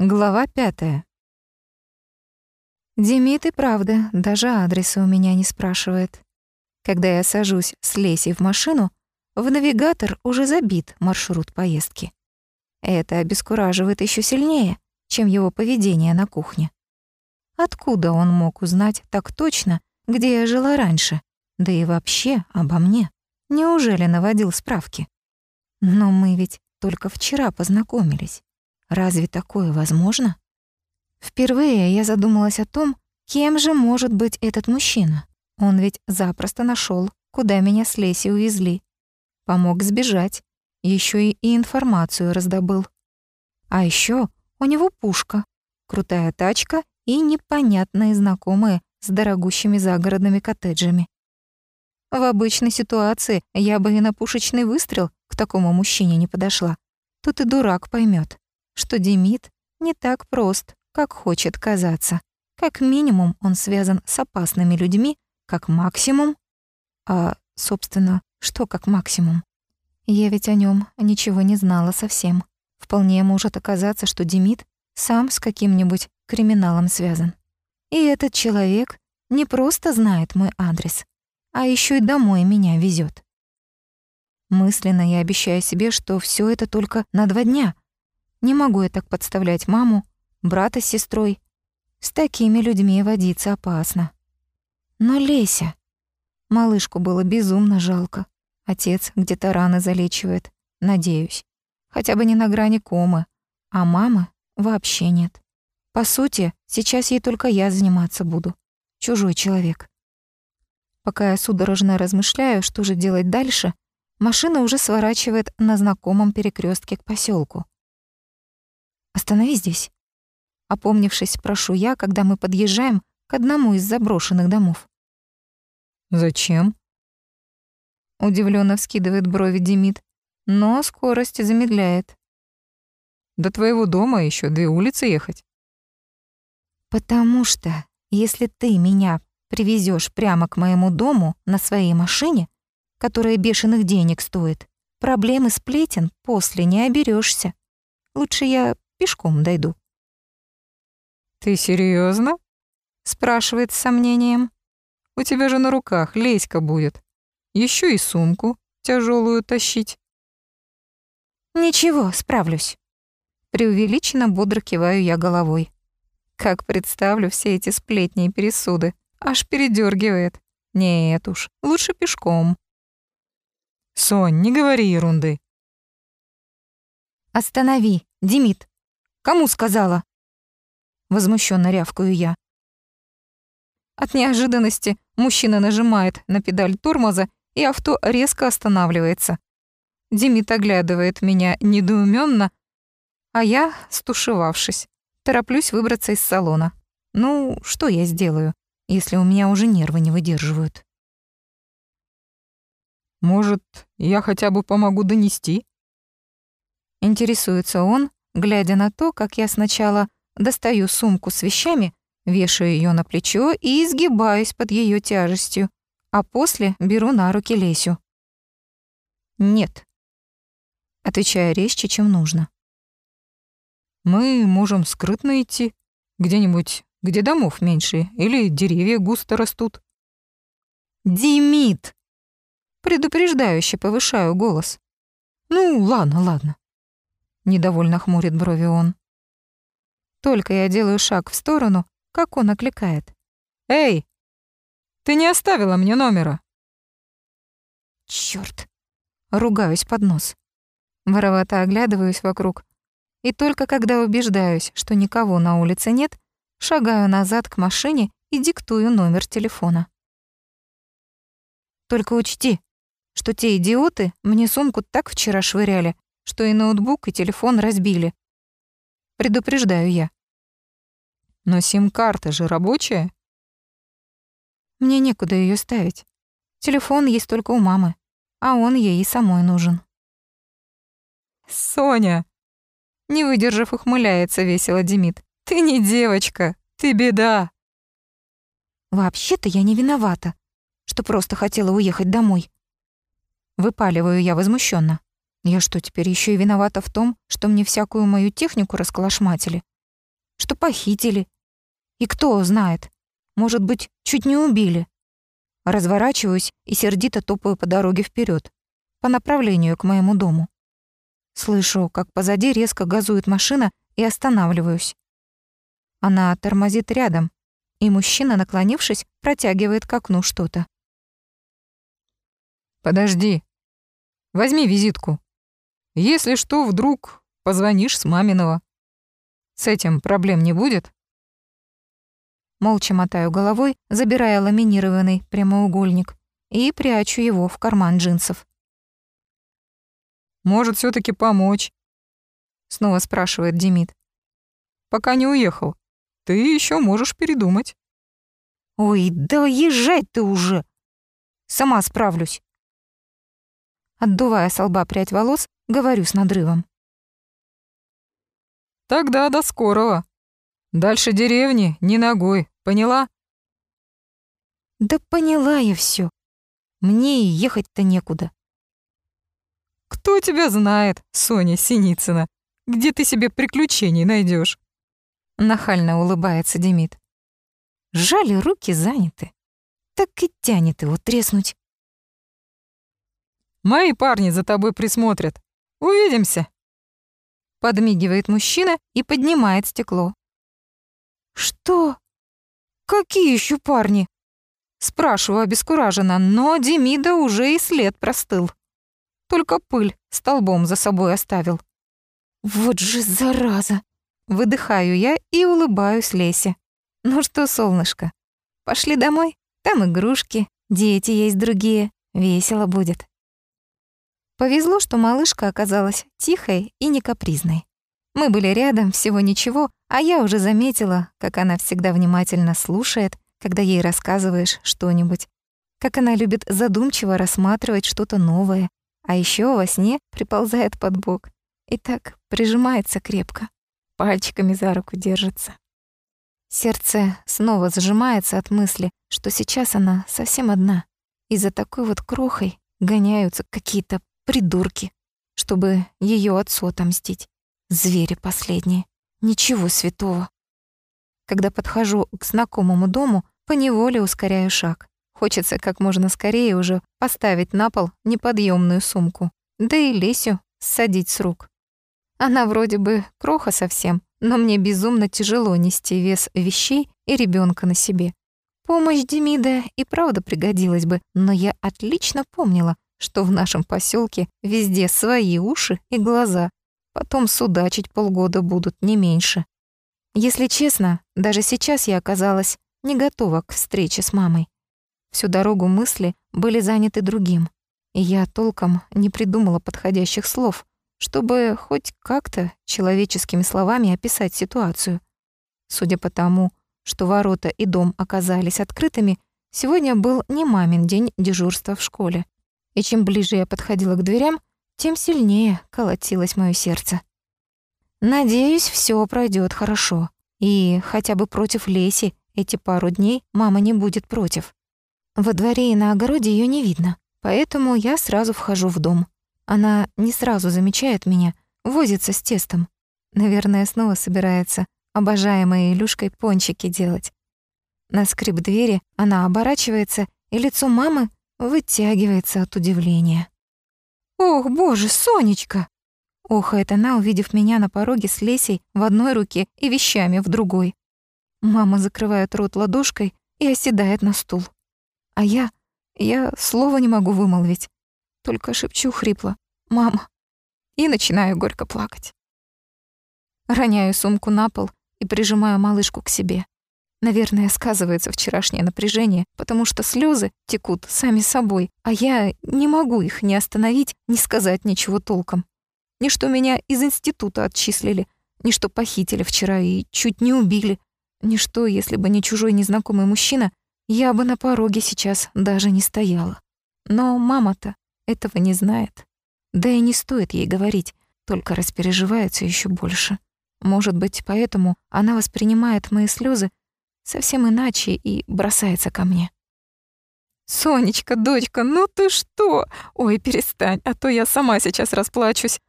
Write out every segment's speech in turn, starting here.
Глава пятая. Демид и правда даже адреса у меня не спрашивает. Когда я сажусь с Лесей в машину, в навигатор уже забит маршрут поездки. Это обескураживает еще сильнее, чем его поведение на кухне. Откуда он мог узнать так точно, где я жила раньше, да и вообще обо мне? Неужели наводил справки? Но мы ведь только вчера познакомились. Разве такое возможно? Впервые я задумалась о том, кем же может быть этот мужчина. Он ведь запросто нашел, куда меня с Леси увезли. Помог сбежать, еще и информацию раздобыл. А еще у него пушка, крутая тачка и непонятные знакомые с дорогущими загородными коттеджами. В обычной ситуации я бы и на пушечный выстрел к такому мужчине не подошла. Тут и дурак поймет что Демид не так прост, как хочет казаться. Как минимум он связан с опасными людьми, как максимум... А, собственно, что как максимум? Я ведь о нем ничего не знала совсем. Вполне может оказаться, что Демид сам с каким-нибудь криминалом связан. И этот человек не просто знает мой адрес, а еще и домой меня везет. Мысленно я обещаю себе, что все это только на два дня, не могу я так подставлять маму, брата с сестрой. С такими людьми водиться опасно. Но Леся... Малышку было безумно жалко. Отец где-то раны залечивает, надеюсь. Хотя бы не на грани комы. А мамы вообще нет. По сути, сейчас ей только я заниматься буду. Чужой человек. Пока я судорожно размышляю, что же делать дальше, машина уже сворачивает на знакомом перекрестке к поселку. Останови здесь. Опомнившись, прошу я, когда мы подъезжаем к одному из заброшенных домов. Зачем? Удивленно вскидывает брови Демид, но скорость замедляет. До твоего дома еще две улицы ехать. Потому что, если ты меня привезешь прямо к моему дому на своей машине, которая бешеных денег стоит, проблемы сплетен после не оберешься. Лучше я Пешком дойду». «Ты серьезно? спрашивает с сомнением. «У тебя же на руках леська будет. Еще и сумку тяжелую тащить». «Ничего, справлюсь». Преувеличенно бодро киваю я головой. Как представлю все эти сплетни и пересуды. Аж передергивает. Нет уж, лучше пешком. Сонь, не говори ерунды. Останови, Демид. Кому сказала?» Возмущенно рявкаю я. От неожиданности мужчина нажимает на педаль тормоза, и авто резко останавливается. Димит оглядывает меня недоуменно, а я, стушевавшись, тороплюсь выбраться из салона. Ну, что я сделаю, если у меня уже нервы не выдерживают? «Может, я хотя бы помогу донести?» Интересуется он, глядя на то, как я сначала достаю сумку с вещами, вешаю ее на плечо и изгибаюсь под ее тяжестью, а после беру на руки Лесю. «Нет», — отвечаю резче, чем нужно. «Мы можем скрытно идти, где-нибудь, где домов меньше или деревья густо растут». «Димит!» Предупреждающе повышаю голос. «Ну, ладно, ладно. Недовольно хмурит брови он. Только я делаю шаг в сторону, как он окликает. «Эй, ты не оставила мне номера?» Чёрт! Ругаюсь под нос. Воровато оглядываюсь вокруг. И только когда убеждаюсь, что никого на улице нет, шагаю назад к машине и диктую номер телефона. Только учти, что те идиоты мне сумку так вчера швыряли, что и ноутбук, и телефон разбили. Предупреждаю я. Но сим-карта же рабочая? Мне некуда ее ставить. Телефон есть только у мамы, а он ей и самой нужен. Соня! Не выдержав, ухмыляется весело Демид. Ты не девочка, ты беда. Вообще-то я не виновата, что просто хотела уехать домой. Выпаливаю я возмущенно. Я что, теперь еще и виновата в том, что мне всякую мою технику расколошматили? что похитили. И кто знает, может быть, чуть не убили. Разворачиваюсь и сердито топаю по дороге вперед, по направлению к моему дому. Слышу, как позади резко газует машина и останавливаюсь. Она тормозит рядом, и мужчина, наклонившись, протягивает к окну что-то. «Подожди. Возьми визитку. Если что, вдруг позвонишь с маминого. С этим проблем не будет?» Молча мотаю головой, забирая ламинированный прямоугольник и прячу его в карман джинсов. «Может, все таки помочь?» Снова спрашивает Демид. «Пока не уехал. Ты еще можешь передумать». «Ой, да езжай ты уже! Сама справлюсь!» Отдувая с лба прядь волос, говорю с надрывом. «Тогда до скорого!» Дальше деревни не ногой, поняла? Да поняла я все. Мне и ехать-то некуда. Кто тебя знает, Соня Синицына? Где ты себе приключений найдешь? Нахально улыбается Демид. Жаль, руки заняты. Так и тянет его треснуть. Мои парни за тобой присмотрят. Увидимся. Подмигивает мужчина и поднимает стекло. «Что? Какие еще парни?» Спрашиваю обескураженно, но Демида уже и след простыл. Только пыль столбом за собой оставил. «Вот же зараза!» Выдыхаю я и улыбаюсь Лесе. «Ну что, солнышко, пошли домой? Там игрушки, дети есть другие, весело будет». Повезло, что малышка оказалась тихой и не капризной. Мы были рядом, всего ничего, а я уже заметила, как она всегда внимательно слушает, когда ей рассказываешь что-нибудь, как она любит задумчиво рассматривать что-то новое, а еще во сне приползает под бок и так прижимается крепко, пальчиками за руку держится. Сердце снова сжимается от мысли, что сейчас она совсем одна, и за такой вот крохой гоняются какие-то придурки, чтобы ее отцу отомстить. Звери последние. Ничего святого. Когда подхожу к знакомому дому, поневоле ускоряю шаг. Хочется как можно скорее уже поставить на пол неподъемную сумку. Да и Лесю ссадить с рук. Она вроде бы кроха совсем, но мне безумно тяжело нести вес вещей и ребенка на себе. Помощь Демида и правда пригодилась бы, но я отлично помнила, что в нашем поселке везде свои уши и глаза, Потом судачить полгода будут, не меньше. Если честно, даже сейчас я оказалась не готова к встрече с мамой. Всю дорогу мысли были заняты другим, и я толком не придумала подходящих слов, чтобы хоть как-то человеческими словами описать ситуацию. Судя по тому, что ворота и дом оказались открытыми, сегодня был не мамин день дежурства в школе. И чем ближе я подходила к дверям, тем сильнее колотилось моё сердце. Надеюсь, всё пройдёт хорошо. И хотя бы против Леси эти пару дней мама не будет против. Во дворе и на огороде её не видно, поэтому я сразу вхожу в дом. Она не сразу замечает меня, возится с тестом. Наверное, снова собирается обожаемой Илюшкой пончики делать. На скрип двери она оборачивается, и лицо мамы вытягивается от удивления. «Ох, боже, Сонечка!» Охает она, увидев меня на пороге с Лесей в одной руке и вещами в другой. Мама закрывает рот ладошкой и оседает на стул. А я... я слова не могу вымолвить. Только шепчу хрипло «Мама!» и начинаю горько плакать. Роняю сумку на пол и прижимаю малышку к себе. Наверное, сказывается вчерашнее напряжение, потому что слезы текут сами собой, а я не могу их ни остановить, ни сказать ничего толком. Ни что меня из института отчислили, ни что похитили вчера и чуть не убили, ни что, если бы не чужой незнакомый мужчина, я бы на пороге сейчас даже не стояла. Но мама-то этого не знает. Да и не стоит ей говорить, только распереживается еще больше. Может быть, поэтому она воспринимает мои слезы совсем иначе и бросается ко мне. «Сонечка, дочка, ну ты что? Ой, перестань, а то я сама сейчас расплачусь».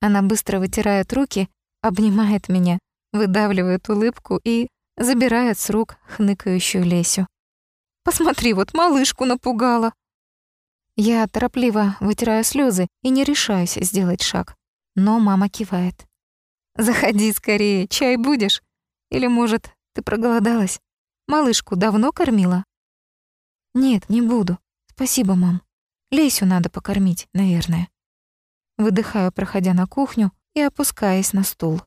Она быстро вытирает руки, обнимает меня, выдавливает улыбку и забирает с рук хныкающую Лесю. «Посмотри, вот малышку напугала!» Я торопливо вытираю слезы и не решаюсь сделать шаг. Но мама кивает. «Заходи скорее, чай будешь? Или, может, ты проголодалась? Малышку давно кормила?» «Нет, не буду. Спасибо, мам. Лесю надо покормить, наверное». Выдыхаю, проходя на кухню и опускаясь на стул.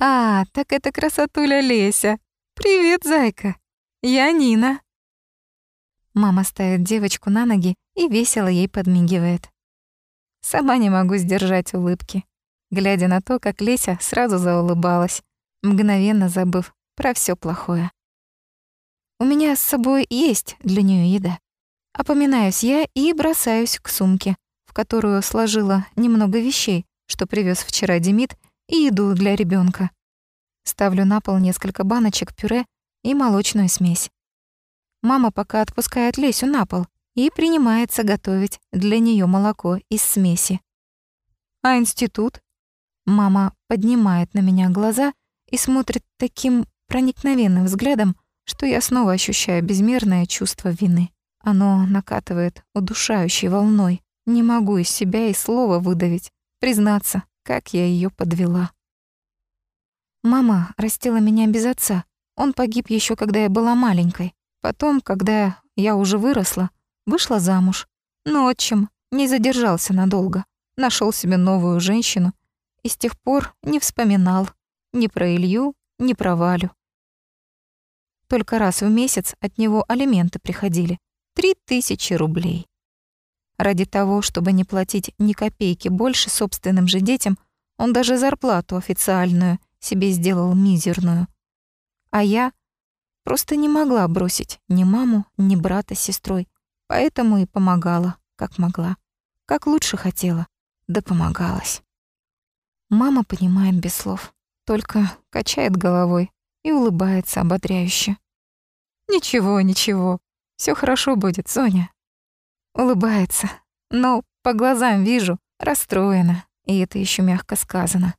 «А, так это красотуля Леся. Привет, зайка. Я Нина». Мама ставит девочку на ноги и весело ей подмигивает. Сама не могу сдержать улыбки, глядя на то, как Леся сразу заулыбалась, мгновенно забыв про все плохое. У меня с собой есть для нее еда. Опоминаюсь я и бросаюсь к сумке, в которую сложила немного вещей, что привез вчера Демид, и еду для ребенка. Ставлю на пол несколько баночек пюре и молочную смесь. Мама пока отпускает Лесю на пол и принимается готовить для нее молоко из смеси. А институт? Мама поднимает на меня глаза и смотрит таким проникновенным взглядом, что я снова ощущаю безмерное чувство вины. Оно накатывает удушающей волной. Не могу из себя и слова выдавить, признаться, как я ее подвела. Мама растила меня без отца. Он погиб еще, когда я была маленькой. Потом, когда я уже выросла, вышла замуж. Но отчим не задержался надолго. нашел себе новую женщину и с тех пор не вспоминал ни про Илью, ни про Валю. Только раз в месяц от него алименты приходили. Три тысячи рублей. Ради того, чтобы не платить ни копейки больше собственным же детям, он даже зарплату официальную себе сделал мизерную. А я просто не могла бросить ни маму, ни брата с сестрой, поэтому и помогала, как могла. Как лучше хотела, да помогалась. Мама понимает без слов, только качает головой, и улыбается ободряюще. «Ничего, ничего, все хорошо будет, Соня». Улыбается, но по глазам вижу, расстроена, и это еще мягко сказано.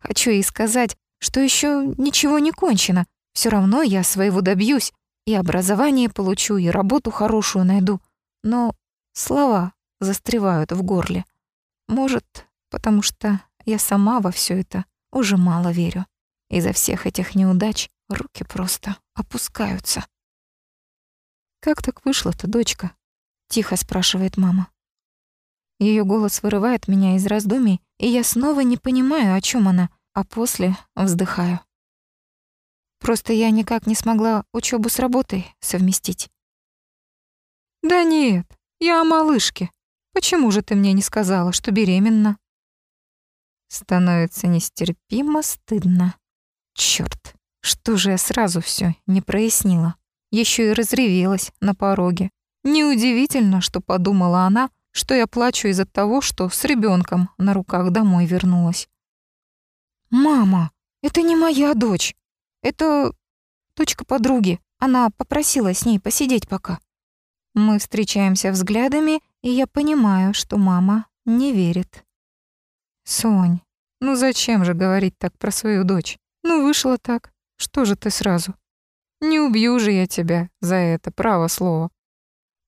Хочу ей сказать, что еще ничего не кончено, все равно я своего добьюсь, и образование получу, и работу хорошую найду, но слова застревают в горле. Может, потому что я сама во все это уже мало верю. Из-за всех этих неудач руки просто опускаются. «Как так вышло-то, дочка?» — тихо спрашивает мама. Ее голос вырывает меня из раздумий, и я снова не понимаю, о чем она, а после вздыхаю. Просто я никак не смогла учебу с работой совместить. «Да нет, я о малышке. Почему же ты мне не сказала, что беременна?» Становится нестерпимо стыдно. Черт, что же я сразу все не прояснила? Еще и разревелась на пороге. Неудивительно, что подумала она, что я плачу из-за того, что с ребенком на руках домой вернулась. «Мама, это не моя дочь. Это дочка подруги. Она попросила с ней посидеть пока». Мы встречаемся взглядами, и я понимаю, что мама не верит. «Сонь, ну зачем же говорить так про свою дочь? Ну вышло так. Что же ты сразу? Не убью же я тебя за это, право слово.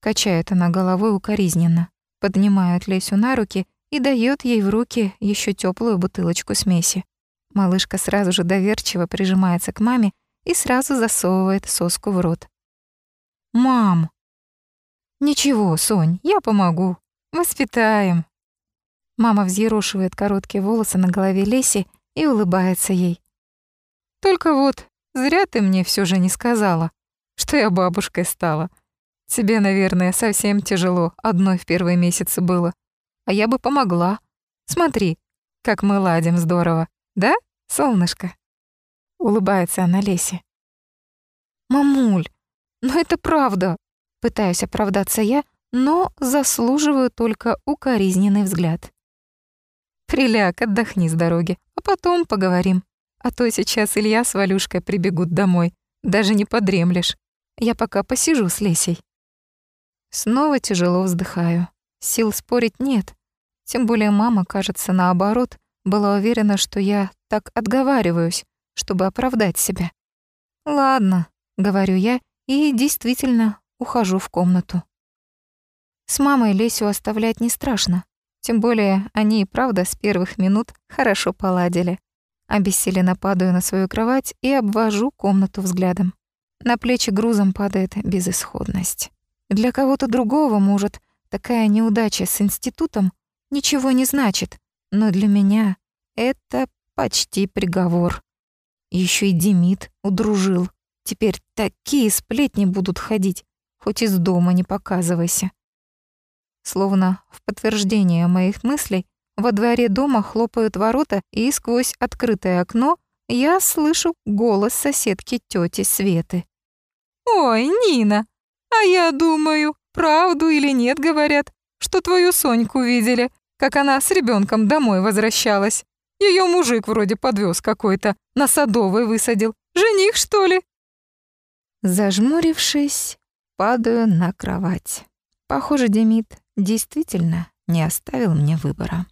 Качает она головой укоризненно, поднимает Лесю на руки и дает ей в руки еще теплую бутылочку смеси. Малышка сразу же доверчиво прижимается к маме и сразу засовывает соску в рот. «Мам!» «Ничего, Сонь, я помогу. Воспитаем». Мама взъерошивает короткие волосы на голове Леси и улыбается ей. «Только вот Зря ты мне все же не сказала, что я бабушкой стала. Тебе, наверное, совсем тяжело одной в первые месяцы было. А я бы помогла. Смотри, как мы ладим здорово. Да, солнышко?» Улыбается она Лесе. «Мамуль, ну это правда!» Пытаюсь оправдаться я, но заслуживаю только укоризненный взгляд. «Приляг, отдохни с дороги, а потом поговорим», а то сейчас Илья с Валюшкой прибегут домой. Даже не подремлешь. Я пока посижу с Лесей. Снова тяжело вздыхаю. Сил спорить нет. Тем более мама, кажется, наоборот, была уверена, что я так отговариваюсь, чтобы оправдать себя. «Ладно», — говорю я, и действительно ухожу в комнату. С мамой Лесю оставлять не страшно. Тем более они и правда с первых минут хорошо поладили. Обессиленно падаю на свою кровать и обвожу комнату взглядом. На плечи грузом падает безысходность. Для кого-то другого, может, такая неудача с институтом ничего не значит, но для меня это почти приговор. Еще и Демид удружил. Теперь такие сплетни будут ходить, хоть из дома не показывайся. Словно в подтверждение моих мыслей, во дворе дома хлопают ворота, и сквозь открытое окно я слышу голос соседки тети Светы. «Ой, Нина, а я думаю, правду или нет говорят, что твою Соньку видели, как она с ребенком домой возвращалась. Ее мужик вроде подвез какой-то, на Садовой высадил. Жених, что ли?» Зажмурившись, падаю на кровать. Похоже, Демид действительно не оставил мне выбора.